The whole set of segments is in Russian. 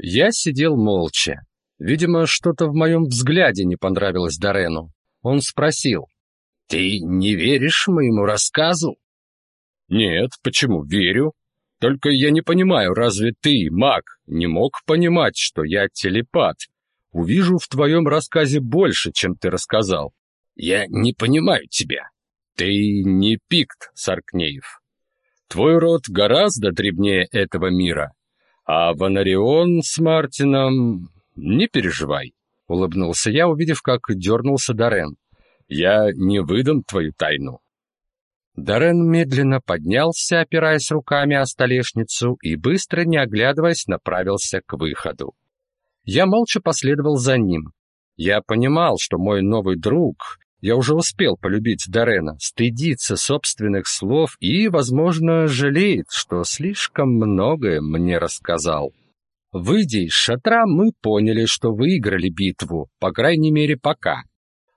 Я сидел молча. Видимо, что-то в моем взгляде не понравилось Дарену. Он спросил: "Ты не веришь моему рассказу?" "Нет, почему верю? Только я не понимаю, разве ты, маг, не мог понимать, что я телепат? Увижу в твоем рассказе больше, чем ты рассказал. Я не понимаю тебя. Ты не Пикт, Саркнеев. Твой род гораздо древнее этого мира. А Ванарион с Мартином не переживай, улыбнулся я, увидев, как дернулся Дарен. Я не выдам твою тайну. Дарен медленно поднялся, опираясь руками о столешницу, и быстро, не оглядываясь, направился к выходу. Я молча последовал за ним. Я понимал, что мой новый друг, я уже успел полюбить Дарена, стыдится собственных слов и, возможно, жалеет, что слишком многое мне рассказал. Выйдя из шатра, мы поняли, что выиграли битву, по крайней мере, пока.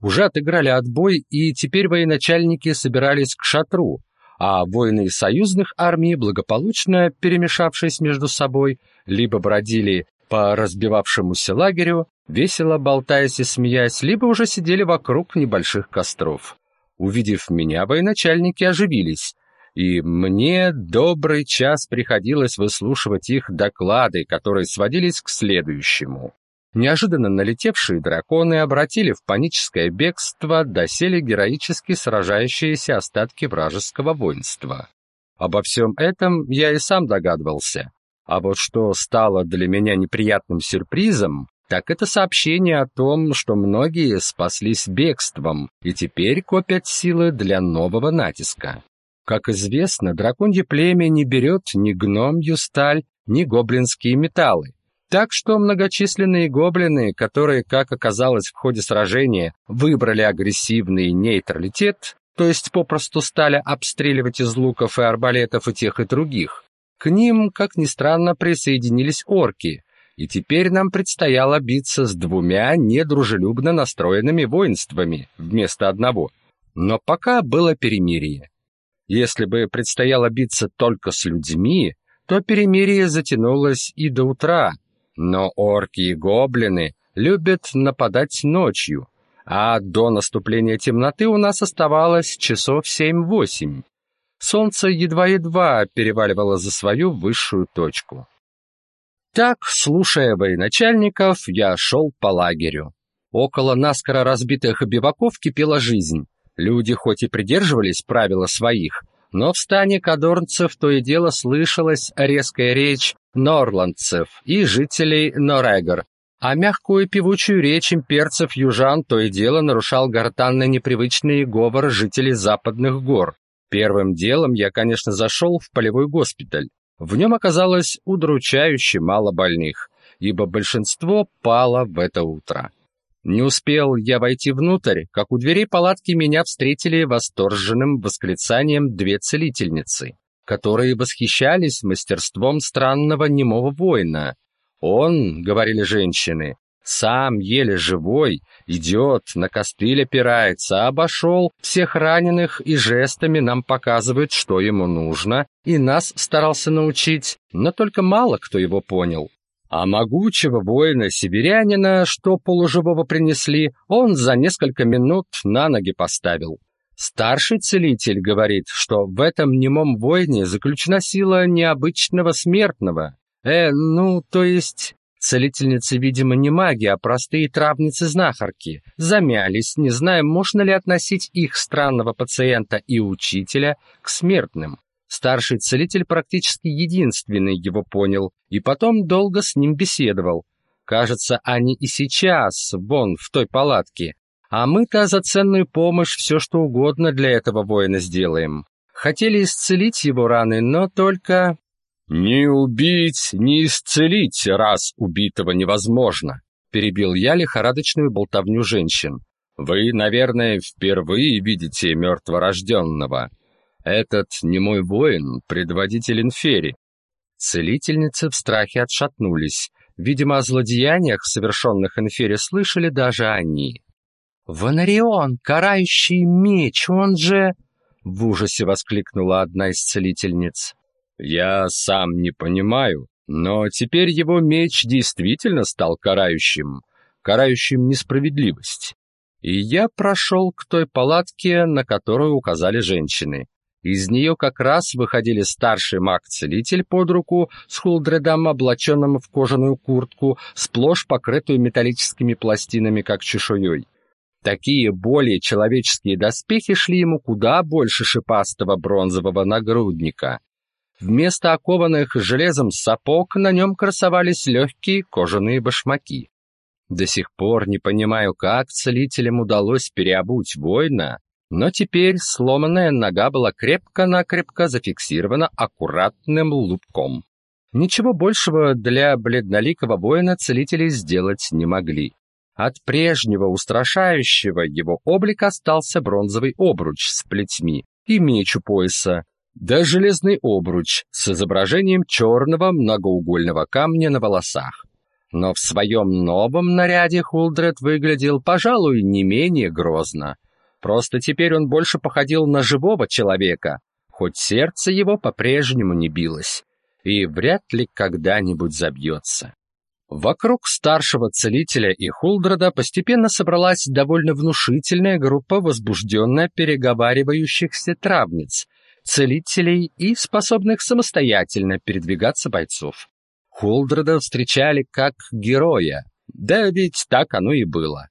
Уже отыграли отбой, и теперь военачальники собирались к шатру, а воины союзных армий, благополучно перемешавшись между собой, либо бродили по разбивавшемуся лагерю, весело болтаясь и смеясь, либо уже сидели вокруг небольших костров. Увидев меня, военачальники оживились, и мне добрый час приходилось выслушивать их доклады, которые сводились к следующему. Неожиданно налетевшие драконы обратили в паническое бегство доселе героически сражающиеся остатки вражеского воинства. Обо всем этом я и сам догадывался. А вот что стало для меня неприятным сюрпризом, так это сообщение о том, что многие спаслись бегством и теперь копят силы для нового натиска. Как известно, драконье племя не берет ни гномью сталь, ни гоблинские металлы. Так что многочисленные гоблины, которые, как оказалось в ходе сражения, выбрали агрессивный нейтралитет, то есть попросту стали обстреливать из луков и арбалетов и тех и других, к ним, как ни странно, присоединились орки, и теперь нам предстояло биться с двумя недружелюбно настроенными воинствами вместо одного. Но пока было перемирие. Если бы предстояло биться только с людьми, то перемирие затянулось и до утра. Но орки и гоблины любят нападать ночью, а до наступления темноты у нас оставалось часов семь-восемь. Солнце едва-едва переваливало за свою высшую точку. Так, слушая военачальников, я шел по лагерю. Около наскоро разбитых биваков кипела жизнь. Люди хоть и придерживались правил своих, но в стане кадорнцев то и дело слышалась резкая речь норландцев и жителей Норегор, а мягкую певучую речь имперцев южан то и дело нарушал гортанно непривычный говор жителей западных гор. Первым делом я, конечно, зашел в полевой госпиталь. В нем оказалось удручающе мало больных, ибо большинство пало в это утро. Не успел я войти внутрь, как у дверей палатки меня встретили восторженным восклицанием две целительницы, которые восхищались мастерством странного немого воина. Он, говорили женщины, сам еле живой, идет, на костыль опирается, обошел всех раненых и жестами нам показывает, что ему нужно, и нас старался научить, но только мало кто его понял. А могучего воина-сибирянина, что полуживого принесли, он за несколько минут на ноги поставил. Старший целитель говорит, что в этом немом воине заключена сила необычного смертного. Э, ну, то есть... Целительницы, видимо, не маги, а простые травницы-знахарки. Замялись, не зная, можно ли относить их странного пациента и учителя к смертным. Старший целитель практически единственный его понял, и потом долго с ним беседовал. Кажется, они и сейчас вон в той палатке. А мы-то за ценную помощь все что угодно для этого воина сделаем. Хотели исцелить его раны, но только... «Не убить, не исцелить, раз убитого невозможно», перебил я лихорадочную болтовню женщин. «Вы, наверное, впервые видите мертворожденного. Этот не мой воин, предводитель Инфери. Целительницы в страхе отшатнулись. Видимо, о злодеяниях, совершенных Инфери, слышали даже они. «Ванарион, карающий меч, он же...» В ужасе воскликнула одна из целительниц. «Я сам не понимаю, Но теперь его меч действительно стал карающим, карающим несправедливость. И я прошел к той палатке, на которую указали женщины. Из нее как раз выходили старший маг-целитель под руку с Хулдредом, облаченным в кожаную куртку, сплошь покрытую металлическими пластинами, как чешуей. Такие более человеческие доспехи шли ему куда больше шипастого бронзового нагрудника. Вместо окованных железом сапог на нем красовались легкие кожаные башмаки. До сих пор не понимаю, как целителям удалось переобуть воина, но теперь сломанная нога была крепко-накрепко зафиксирована аккуратным лупком. Ничего большего для бледноликого воина целители сделать не могли. От прежнего устрашающего его облика остался бронзовый обруч с плетьми и меч у пояса, да железный обруч с изображением черного многоугольного камня на волосах. Но в своем новом наряде Хулдред выглядел, пожалуй, не менее грозно. Просто теперь он больше походил на живого человека, хоть сердце его по-прежнему не билось и вряд ли когда-нибудь забьется. Вокруг старшего целителя и Хулдрода постепенно собралась довольно внушительная группа возбужденно переговаривающихся травниц, целителей и способных самостоятельно передвигаться бойцов. Хулдрода встречали как героя, да ведь так оно и было.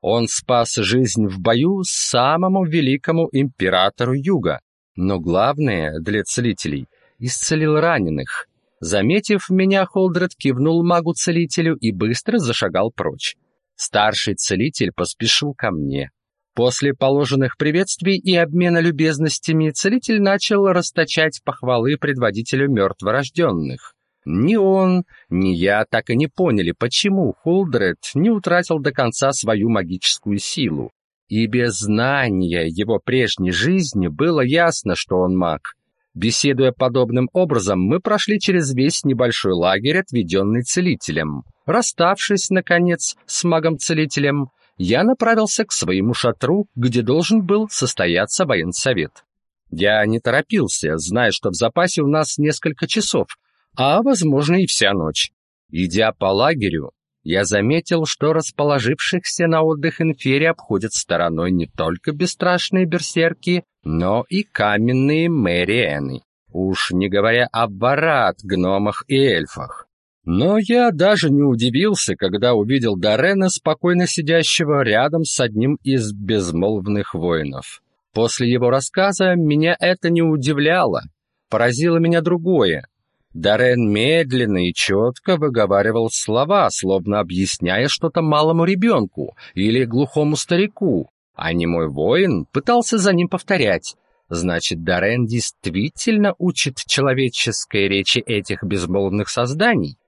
Он спас жизнь в бою самому великому императору Юга, но главное для целителей — исцелил раненых. Заметив меня, Холдред кивнул магу-целителю и быстро зашагал прочь. Старший целитель поспешил ко мне. После положенных приветствий и обмена любезностями целитель начал расточать похвалы предводителю мертворожденных. Ни он, ни я так и не поняли, почему Хулдред не утратил до конца свою магическую силу. И без знания его прежней жизни было ясно, что он маг. Беседуя подобным образом, мы прошли через весь небольшой лагерь, отведенный целителем. Расставшись, наконец, с магом-целителем, я направился к своему шатру, где должен был состояться военсовет. Я не торопился, зная, что в запасе у нас несколько часов, а, возможно, и вся ночь. Идя по лагерю, я заметил, что расположившихся на отдых инфери обходят стороной не только бесстрашные берсерки, но и каменные мэриэны. Уж не говоря о барат, гномах и эльфах. Но я даже не удивился, когда увидел Дарена, спокойно сидящего рядом с одним из безмолвных воинов. После его рассказа меня это не удивляло. Поразило меня другое. Дарен медленно и четко выговаривал слова, словно объясняя что-то малому ребенку или глухому старику, а не мой воин пытался за ним повторять. Значит, Дарен действительно учит человеческой речи этих безмолвных созданий.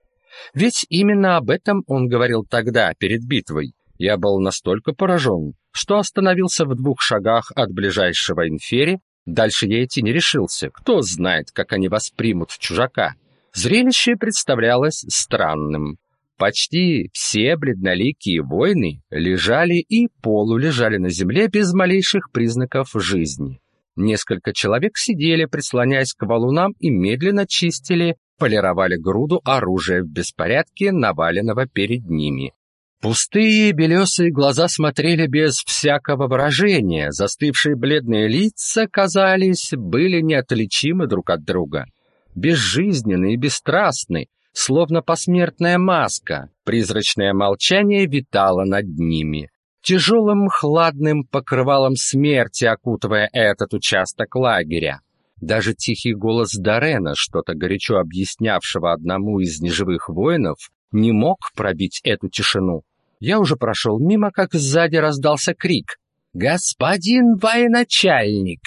Ведь именно об этом он говорил тогда, перед битвой. Я был настолько поражен, что остановился в двух шагах от ближайшего инфери Дальше я идти не решился. Кто знает, как они воспримут чужака. Зрелище представлялось странным. Почти все бледноликие воины лежали и полулежали на земле без малейших признаков жизни. Несколько человек сидели, прислоняясь к валунам и медленно чистили, полировали груду оружия в беспорядке, наваленного перед ними. Пустые белесые глаза смотрели без всякого выражения, застывшие бледные лица, казались, были неотличимы друг от друга. Безжизненные и бесстрастны, словно посмертная маска, призрачное молчание витало над ними. Тяжелым хладным покрывалом смерти окутывая этот участок лагеря. Даже тихий голос Дарена, что-то горячо объяснявшего одному из неживых воинов, не мог пробить эту тишину. Я уже прошел мимо, как сзади раздался крик. «Господин военачальник!»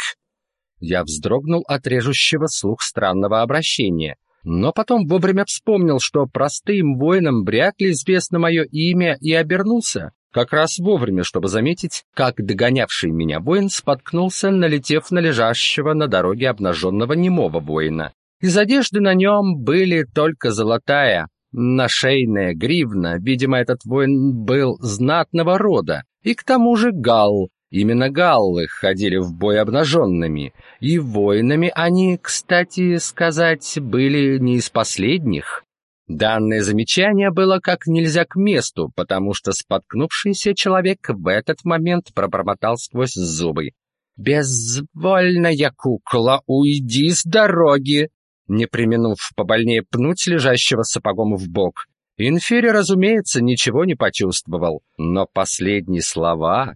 Я вздрогнул от режущего слух странного обращения, но потом вовремя вспомнил, что простым воинам вряд ли известно мое имя, и обернулся, как раз вовремя, чтобы заметить, как догонявший меня воин споткнулся, налетев на лежащего на дороге обнаженного немого воина. Из одежды на нем были только золотая, Нашейная гривна, видимо, этот воин был знатного рода, и к тому же галл. Именно галлы ходили в бой обнаженными, и воинами они, кстати сказать, были не из последних. Данное замечание было как нельзя к месту, потому что споткнувшийся человек в этот момент пробормотал сквозь зубы. «Безвольная кукла, уйди с дороги!» Не применув побольнее пнуть лежащего сапогом в бок. Инфери, разумеется, ничего не почувствовал, но последние слова...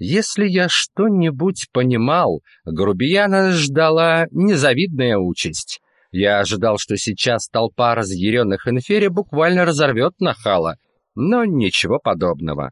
Если я что-нибудь понимал, грубияна ждала незавидная участь. Я ожидал, что сейчас толпа разъяренных инфери буквально разорвет нахала, но ничего подобного.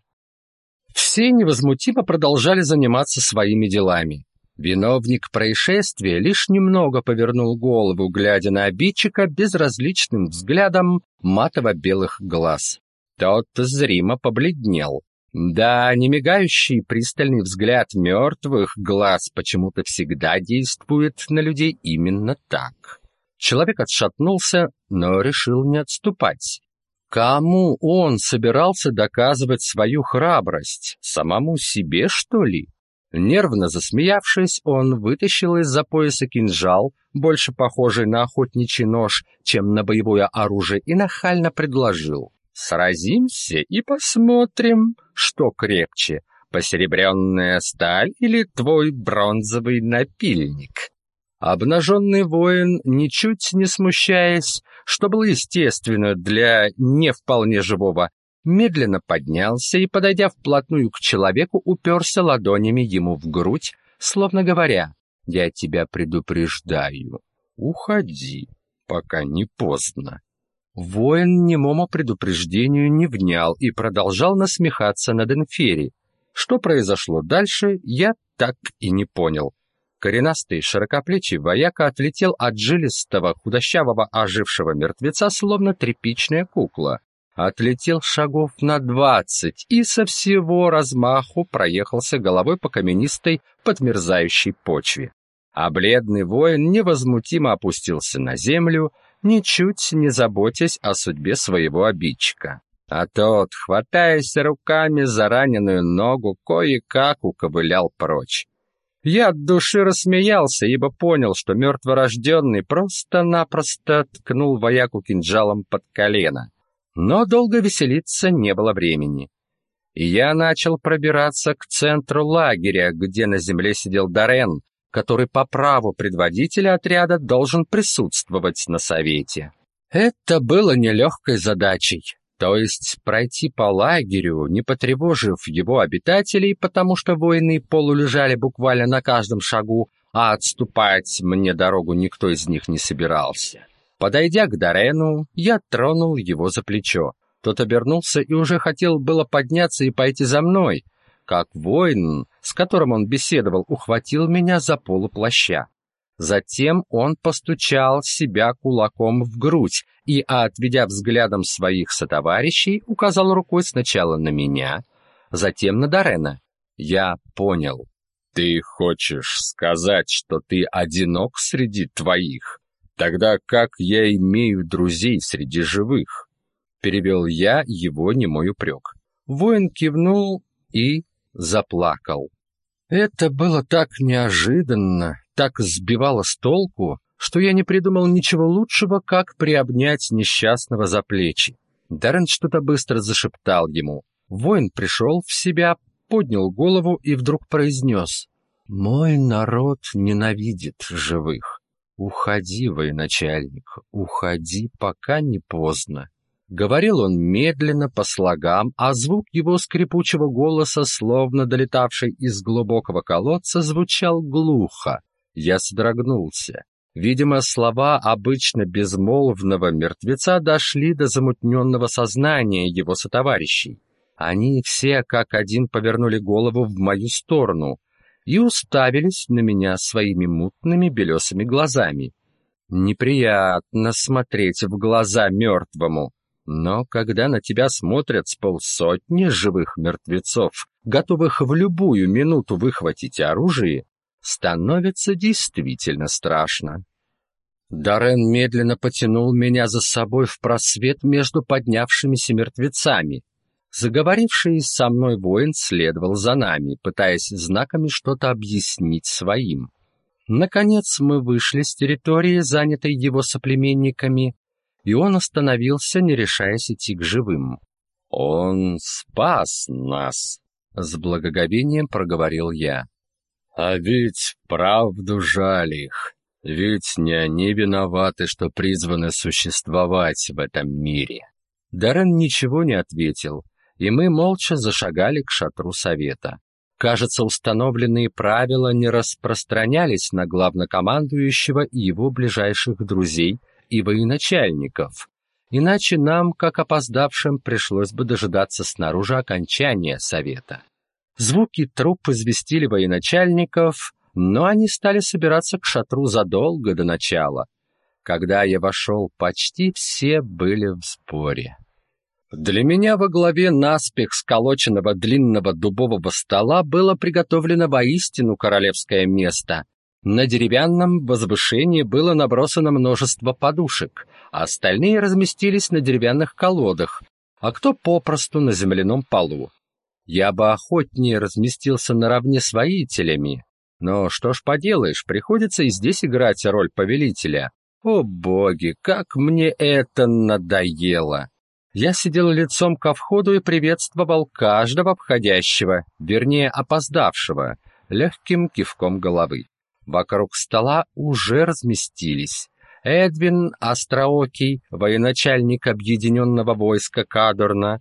Все невозмутимо продолжали заниматься своими делами. Виновник происшествия лишь немного повернул голову, глядя на обидчика безразличным взглядом матово-белых глаз. Тот зримо побледнел. Да, немигающий пристальный взгляд мертвых глаз почему-то всегда действует на людей именно так. Человек отшатнулся, но решил не отступать. Кому он собирался доказывать свою храбрость? Самому себе, что ли? Нервно засмеявшись, он вытащил из-за пояса кинжал, больше похожий на охотничий нож, чем на боевое оружие, и нахально предложил. «Сразимся и посмотрим, что крепче, посеребренная сталь или твой бронзовый напильник». Обнаженный воин, ничуть не смущаясь, что было естественно для не вполне живого, медленно поднялся и, подойдя вплотную к человеку, уперся ладонями ему в грудь, словно говоря, «Я тебя предупреждаю, уходи, пока не поздно». Воин немому предупреждению не внял и продолжал насмехаться над Энфери. Что произошло дальше, я так и не понял. Коренастый, широкоплечий вояка отлетел от жилистого, худощавого, ожившего мертвеца, словно тряпичная кукла. Отлетел шагов на двадцать и со всего размаху проехался головой по каменистой, подмерзающей почве. А бледный воин невозмутимо опустился на землю, ничуть не заботясь о судьбе своего обидчика. А тот, хватаясь руками за раненую ногу, кое-как уковылял прочь. Я от души рассмеялся, ибо понял, что мертворожденный просто-напросто ткнул вояку кинжалом под колено. Но долго веселиться не было времени. И я начал пробираться к центру лагеря, где на земле сидел Дарен, который по праву предводителя отряда должен присутствовать на совете. Это было нелегкой задачей. То есть пройти по лагерю, не потревожив его обитателей, потому что воины полулежали буквально на каждом шагу, а отступать мне дорогу никто из них не собирался. Подойдя к Дарену, я тронул его за плечо. Тот обернулся и уже хотел было подняться и пойти за мной, как воин, с которым он беседовал, ухватил меня за полу плаща. Затем он постучал себя кулаком в грудь и, отведя взглядом своих сотоварищей, указал рукой сначала на меня, затем на Дарена. Я понял. Ты хочешь сказать, что ты одинок среди твоих? Тогда как я имею друзей среди живых? Перевел я его немой упрек. Воин кивнул и заплакал. Это было так неожиданно, так сбивало с толку, что я не придумал ничего лучшего, как приобнять несчастного за плечи. Даррен что-то быстро зашептал ему. Воин пришел в себя, поднял голову и вдруг произнес. «Мой народ ненавидит живых. Уходи, военачальник, уходи, пока не поздно». Говорил он медленно по слогам, а звук его скрипучего голоса, словно долетавший из глубокого колодца, звучал глухо. Я содрогнулся. Видимо, слова обычно безмолвного мертвеца дошли до замутненного сознания его сотоварищей. Они все как один повернули голову в мою сторону и уставились на меня своими мутными белесыми глазами. Неприятно смотреть в глаза мертвому. Но когда на тебя смотрят с полсотни живых мертвецов, готовых в любую минуту выхватить оружие, становится действительно страшно. Дарен медленно потянул меня за собой в просвет между поднявшимися мертвецами. Заговоривший со мной воин следовал за нами, пытаясь знаками что-то объяснить своим. Наконец мы вышли с территории, занятой его соплеменниками, и он остановился, не решаясь идти к живым. «Он спас нас», — с благоговением проговорил я. «А ведь правду жаль их, ведь не они виноваты, что призваны существовать в этом мире». Даррен ничего не ответил, и мы молча зашагали к шатру совета. Кажется, установленные правила не распространялись на главнокомандующего и его ближайших друзей и военачальников. Иначе нам, как опоздавшим, пришлось бы дожидаться снаружи окончания совета. Звуки труп известили военачальников, но они стали собираться к шатру задолго до начала. Когда я вошел, почти все были в споре. Для меня во главе наспех сколоченного длинного дубового стола было приготовлено воистину королевское место. На деревянном возвышении было набросано множество подушек, а остальные разместились на деревянных колодах, а кто попросту на земляном полу. Я бы охотнее разместился наравне с воителями, но что ж поделаешь, приходится и здесь играть роль повелителя. О боги, как мне это надоело! Я сидел лицом ко входу и приветствовал каждого входящего, вернее, опоздавшего, легким кивком головы. Вокруг стола уже разместились Эдвин Остроокий, военачальник объединенного войска Кадорна.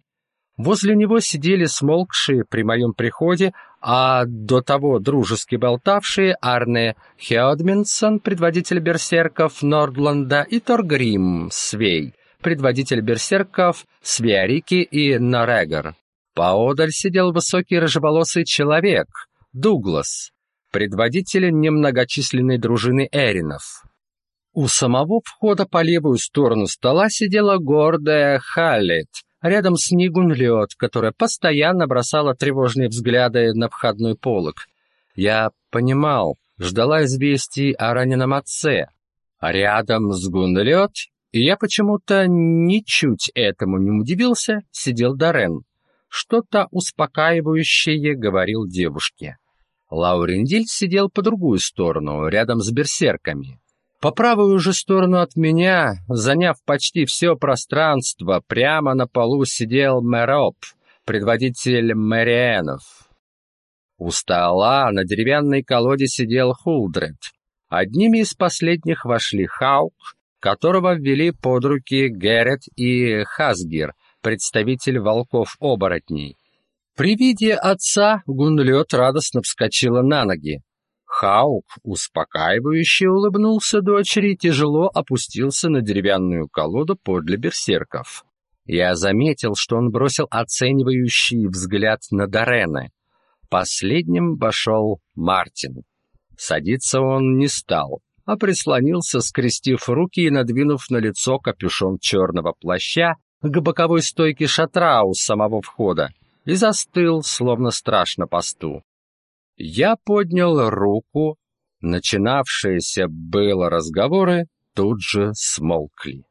Возле него сидели смолкшие при моем приходе, а до того дружески болтавшие Арне Хеодминсон, предводитель берсерков Нордланда, и Торгрим Свей, предводитель берсерков Свиарики и Норегор. Поодаль сидел высокий рыжеволосый человек, Дуглас, предводитель немногочисленной дружины Эринов. У самого входа по левую сторону стола сидела гордая Халлет, рядом с Лед, которая постоянно бросала тревожные взгляды на входной полог. Я понимал, ждала известий о раненом отце. А рядом с Гунлет, и я почему-то ничуть этому не удивился, сидел Дарен. Что-то успокаивающее говорил девушке. Лаурендиль сидел по другую сторону, рядом с берсерками. По правую же сторону от меня, заняв почти все пространство, прямо на полу сидел Мэроп, предводитель Мэриэнов. У стола на деревянной колоде сидел Хулдред. Одними из последних вошли Хаук, которого ввели под руки Герет и Хасгир, представитель волков-оборотней. При виде отца Гунлёд радостно вскочила на ноги. Хаук успокаивающе улыбнулся дочери и тяжело опустился на деревянную колоду подле берсерков. Я заметил, что он бросил оценивающий взгляд на Дорена. Последним вошел Мартин. Садиться он не стал, а прислонился, скрестив руки и надвинув на лицо капюшон черного плаща к боковой стойке шатра у самого входа и застыл, словно страж на посту. Я поднял руку, начинавшиеся было разговоры тут же смолкли.